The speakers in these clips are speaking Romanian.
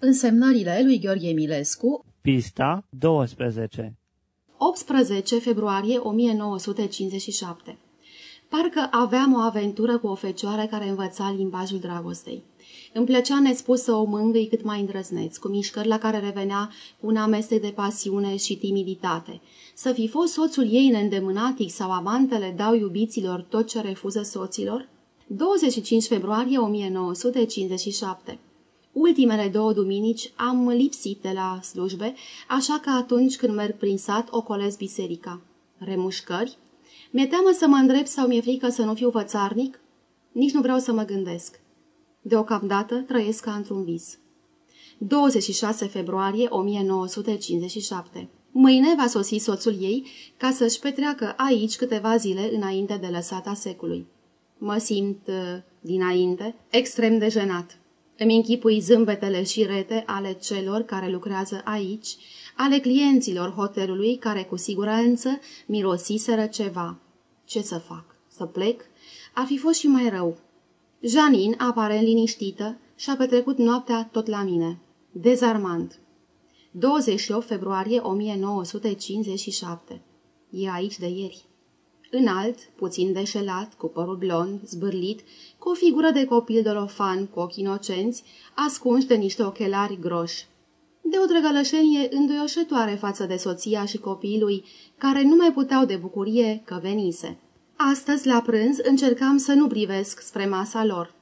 Însemnările lui Gheorghe Milescu Pista 12 18 februarie 1957 Parcă aveam o aventură cu o fecioară care învăța limbajul dragostei. Îmi plăcea nespus să o mângâi cât mai îndrăzneț, cu mișcări la care revenea un amestec de pasiune și timiditate. Să fi fost soțul ei neîndemânatic sau amantele dau iubiților tot ce refuză soților? 25 februarie 1957 Ultimele două duminici am lipsit de la slujbe, așa că atunci când merg prin sat, ocolesc biserica. Remușcări? Mi-e teamă să mă îndrept sau mi-e frică să nu fiu fățarnic? Nici nu vreau să mă gândesc. Deocamdată trăiesc ca într-un vis. 26 februarie 1957 Mâine va sosi soțul ei ca să-și petreacă aici câteva zile înainte de lăsata secului. Mă simt, uh, dinainte, extrem de jenat. Îmi închipui zâmbetele și rete ale celor care lucrează aici, ale clienților hotelului care cu siguranță mirosiseră ceva. Ce să fac? Să plec? Ar fi fost și mai rău. Janin, aparent liniștită, și-a petrecut noaptea tot la mine. Dezarmant. 28 februarie 1957. E aici de ieri. Înalt, puțin deșelat, cu părul blond, zbârlit, cu o figură de copil dolofan, cu ochi inocenți, ascunși de niște ochelari groși. De o drăgălășenie înduioșătoare față de soția și copiii care nu mai puteau de bucurie că venise. Astăzi, la prânz, încercam să nu privesc spre masa lor.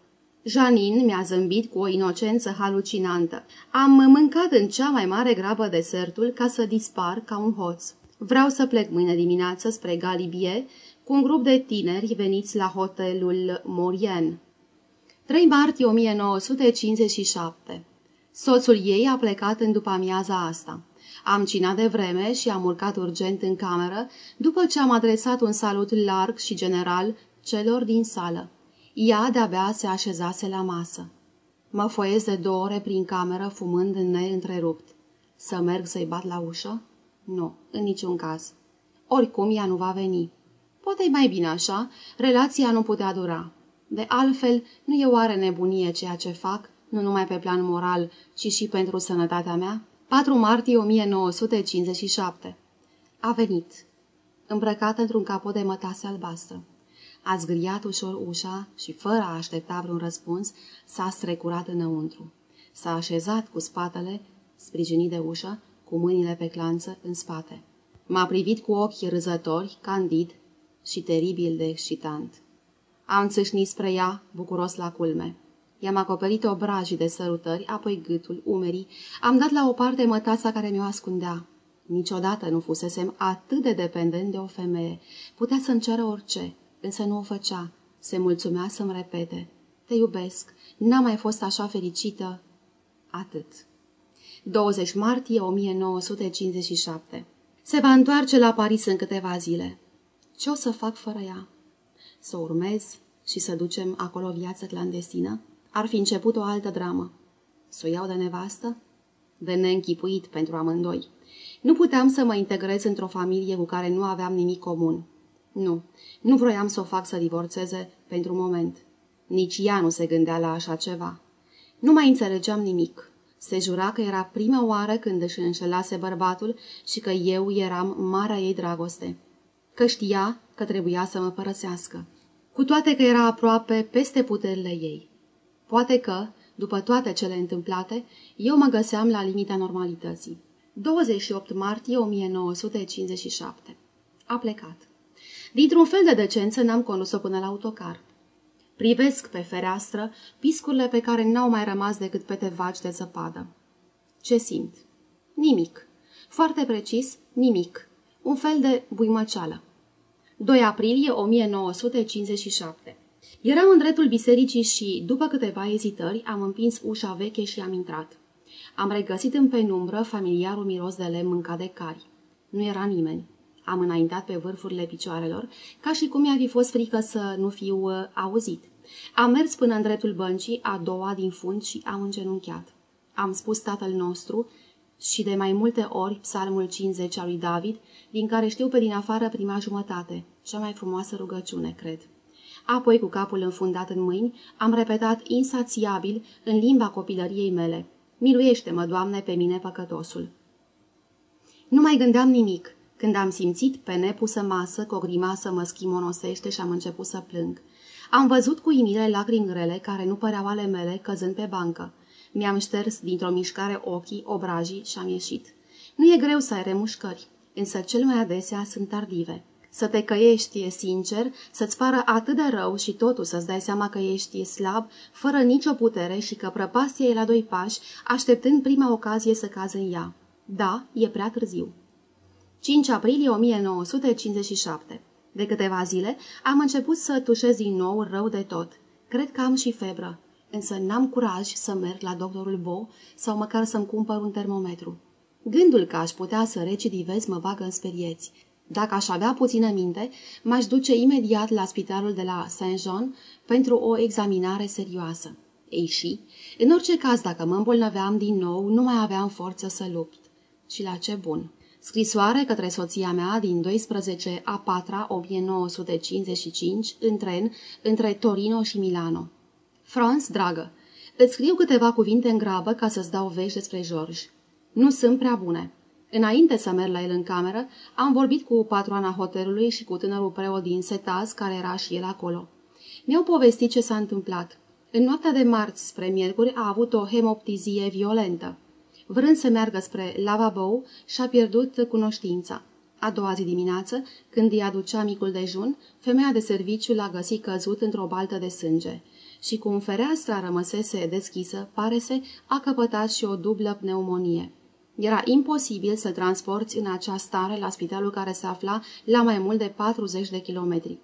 Janin mi-a zâmbit cu o inocență halucinantă. Am mâncat în cea mai mare grabă desertul ca să dispar ca un hoț. Vreau să plec mâine dimineață spre Galibie cu un grup de tineri veniți la hotelul Morien. 3 martie 1957 Soțul ei a plecat în după amiaza asta. Am cinat de vreme și am urcat urgent în cameră după ce am adresat un salut larg și general celor din sală. Ea de-abia se așezase la masă. Mă foiez de două ore prin cameră fumând neîntrerupt. Să merg să-i bat la ușă? Nu, în niciun caz. Oricum ea nu va veni. Poate e mai bine așa, relația nu putea dura. De altfel, nu e oare nebunie ceea ce fac, nu numai pe plan moral, ci și pentru sănătatea mea? 4 martie 1957 A venit, îmbrăcată într-un capot de mătase albastră. A zgriat ușor ușa și, fără a aștepta vreun răspuns, s-a strecurat înăuntru. S-a așezat cu spatele, sprijinit de ușă, cu mâinile pe clanță în spate. M-a privit cu ochi râzători, candid și teribil de excitant. Am țâșnit spre ea, bucuros la culme. I-am acoperit obrajii de sărutări, apoi gâtul, umerii, am dat la o parte mătasa care mi-o ascundea. Niciodată nu fusesem atât de dependent de o femeie. Putea să-mi ceră orice, însă nu o făcea. Se mulțumea să-mi repete. Te iubesc, n-am mai fost așa fericită. Atât. 20 martie 1957 Se va întoarce la Paris în câteva zile. Ce o să fac fără ea? Să urmez și să ducem acolo viață clandestină? Ar fi început o altă dramă. Să o iau de nevastă? De neînchipuit pentru amândoi. Nu puteam să mă integrez într-o familie cu care nu aveam nimic comun. Nu, nu vroiam să o fac să divorțeze pentru moment. Nici ea nu se gândea la așa ceva. Nu mai înțelegeam nimic. Se jura că era prima oară când își înșelase bărbatul și că eu eram marea ei dragoste. Că știa că trebuia să mă părăsească. Cu toate că era aproape peste puterile ei. Poate că, după toate cele întâmplate, eu mă găseam la limita normalității. 28 martie 1957 A plecat. Dintr-un fel de decență n-am condus-o până la autocar. Privesc pe fereastră piscurile pe care n-au mai rămas decât pete vagi de zăpadă. Ce simt? Nimic. Foarte precis, nimic. Un fel de buimăceală. 2 aprilie 1957 Eram în dreptul bisericii și, după câteva ezitări, am împins ușa veche și am intrat. Am regăsit în penumbră familiarul miros de lemn mâncat de cari. Nu era nimeni. Am înaintat pe vârfurile picioarelor, ca și cum mi-a fi fost frică să nu fiu uh, auzit. Am mers până în dreptul băncii, a doua din fund și am îngenunchiat. Am spus tatăl nostru și de mai multe ori psalmul 50 al lui David, din care știu pe din afară prima jumătate, cea mai frumoasă rugăciune, cred. Apoi, cu capul înfundat în mâini, am repetat insațiabil, în limba copilăriei mele, Miluiește-mă, Doamne, pe mine păcătosul. Nu mai gândeam nimic. Când am simțit pe nepusă masă, cu o grimasă mă schimonosește și am început să plâng. Am văzut cu imire lacrimi grele, care nu păreau ale mele, căzând pe bancă. Mi-am șters dintr-o mișcare ochii, obrajii și am ieșit. Nu e greu să ai remușcări, însă cel mai adesea sunt tardive. Să te căiești e sincer, să-ți pară atât de rău și totul să-ți dai seama că ești slab, fără nicio putere și că prăpastia e la doi pași, așteptând prima ocazie să cazi în ea. Da, e prea târziu. 5 aprilie 1957 De câteva zile am început să tușez din nou rău de tot. Cred că am și febră, însă n-am curaj să merg la doctorul Bo sau măcar să-mi cumpăr un termometru. Gândul că aș putea să recidivez mă bagă în sperieți. Dacă aș avea puțină minte, m-aș duce imediat la spitalul de la Saint-Jean pentru o examinare serioasă. Ei și, în orice caz, dacă mă îmbolnăveam din nou, nu mai aveam forță să lupt. Și la ce bun! Scrisoare către soția mea din 12 a 4 1955 în tren între Torino și Milano. Franz, dragă, îți scriu câteva cuvinte în grabă ca să-ți dau vești despre George. Nu sunt prea bune. Înainte să merg la el în cameră, am vorbit cu patroana hotelului și cu tânărul preot din Setaz, care era și el acolo. Mi-au povestit ce s-a întâmplat. În noaptea de marți spre miercuri a avut o hemoptizie violentă. Vrând să meargă spre lavabo, și-a pierdut cunoștința. A doua zi dimineață, când îi aducea micul dejun, femeia de serviciu l-a găsit căzut într-o baltă de sânge. Și cum fereastra rămăsese deschisă, pare se, a căpătat și o dublă pneumonie. Era imposibil să transporti în acea stare la spitalul care se afla la mai mult de 40 de kilometri.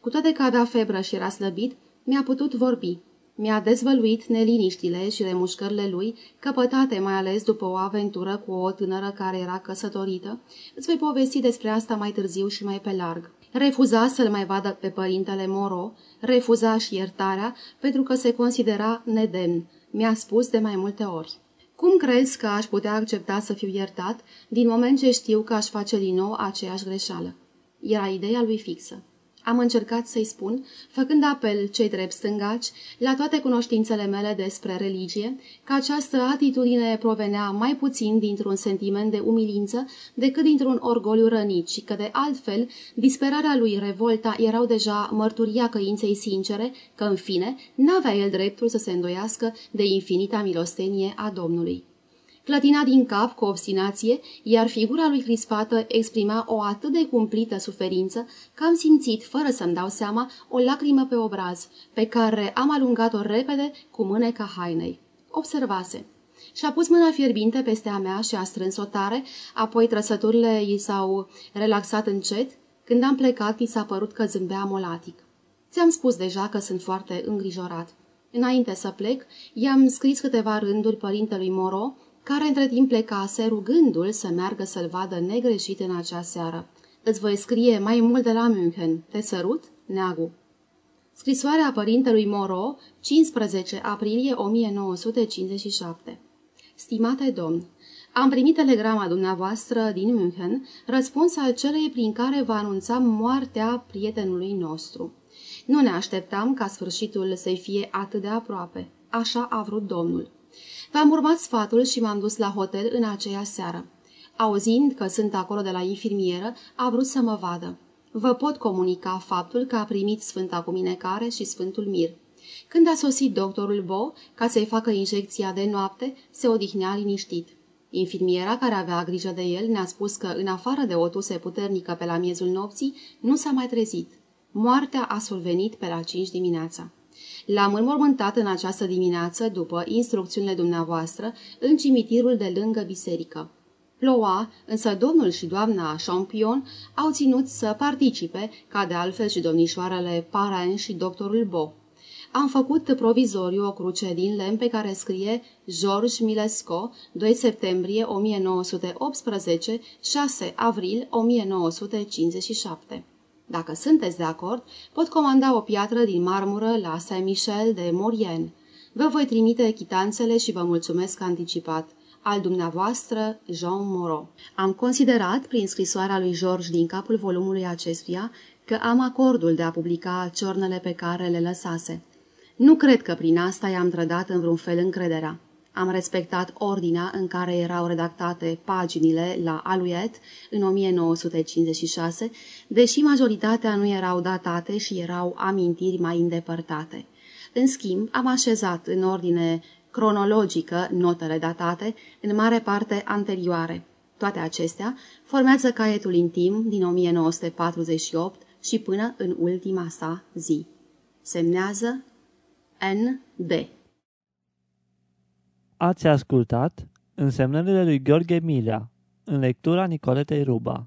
Cu toate că avea febră și era slăbit, mi-a putut vorbi. Mi-a dezvăluit neliniștile și remușcările lui, căpătate mai ales după o aventură cu o tânără care era căsătorită. Îți voi povesti despre asta mai târziu și mai pe larg. Refuza să-l mai vadă pe părintele Moro, refuza și iertarea pentru că se considera nedemn. Mi-a spus de mai multe ori. Cum crezi că aș putea accepta să fiu iertat din moment ce știu că aș face din nou aceeași greșeală? Era ideea lui fixă. Am încercat să-i spun, făcând apel cei drept stângaci, la toate cunoștințele mele despre religie, că această atitudine provenea mai puțin dintr-un sentiment de umilință decât dintr-un orgoliu rănit și că, de altfel, disperarea lui revolta erau deja mărturia căinței sincere că, în fine, n-avea el dreptul să se îndoiască de infinita milostenie a Domnului clătina din cap cu obstinație, iar figura lui crispată exprima o atât de cumplită suferință că am simțit, fără să-mi dau seama, o lacrimă pe obraz, pe care am alungat-o repede cu mâneca hainei. Observase. Și-a pus mâna fierbinte peste a mea și a strâns-o tare, apoi trăsăturile i s-au relaxat încet. Când am plecat, mi s-a părut că zâmbea molatic. Ți-am spus deja că sunt foarte îngrijorat. Înainte să plec, i-am scris câteva rânduri părintelui Moro, care între timp plecase rugându-l să meargă să-l vadă negreșit în acea seară. Îți voi scrie mai mult de la München. Te sărut? Neagu. Scrisoarea părintelui Moro, 15 aprilie 1957 Stimate domn, am primit telegrama dumneavoastră din München, răspuns al celei prin care vă anunțam moartea prietenului nostru. Nu ne așteptam ca sfârșitul să fie atât de aproape. Așa a vrut domnul. V-am urmat sfatul și m-am dus la hotel în aceea seară. Auzind că sunt acolo de la infirmieră, a vrut să mă vadă. Vă pot comunica faptul că a primit Sfânta Cuminecare și Sfântul Mir. Când a sosit doctorul Bo, ca să-i facă injecția de noapte, se odihnea liniștit. Infirmiera care avea grijă de el ne-a spus că, în afară de o tuse puternică pe la miezul nopții, nu s-a mai trezit. Moartea a survenit pe la cinci dimineața. L-am înmormântat în această dimineață, după instrucțiunile dumneavoastră, în cimitirul de lângă biserică. Ploua, însă domnul și doamna Champion au ținut să participe, ca de altfel și domnișoarele Parain și doctorul Bo. Am făcut provizoriu o cruce din lemn pe care scrie George Milesco, 2 septembrie 1918, 6 avril 1957. Dacă sunteți de acord, pot comanda o piatră din marmură la Saint-Michel de Morien. Vă voi trimite chitanțele și vă mulțumesc anticipat. Al dumneavoastră, Jean Moreau. Am considerat, prin scrisoarea lui George din capul volumului acestuia, că am acordul de a publica ciornele pe care le lăsase. Nu cred că prin asta i-am trădat în vreun fel încrederea. Am respectat ordinea în care erau redactate paginile la Aluet în 1956, deși majoritatea nu erau datate și erau amintiri mai îndepărtate. În schimb, am așezat în ordine cronologică notele datate, în mare parte anterioare. Toate acestea formează caietul intim din 1948 și până în ultima sa zi. Semnează N.D. Ați ascultat însemnările lui Gheorghe Milea, în lectura Nicoletei Ruba.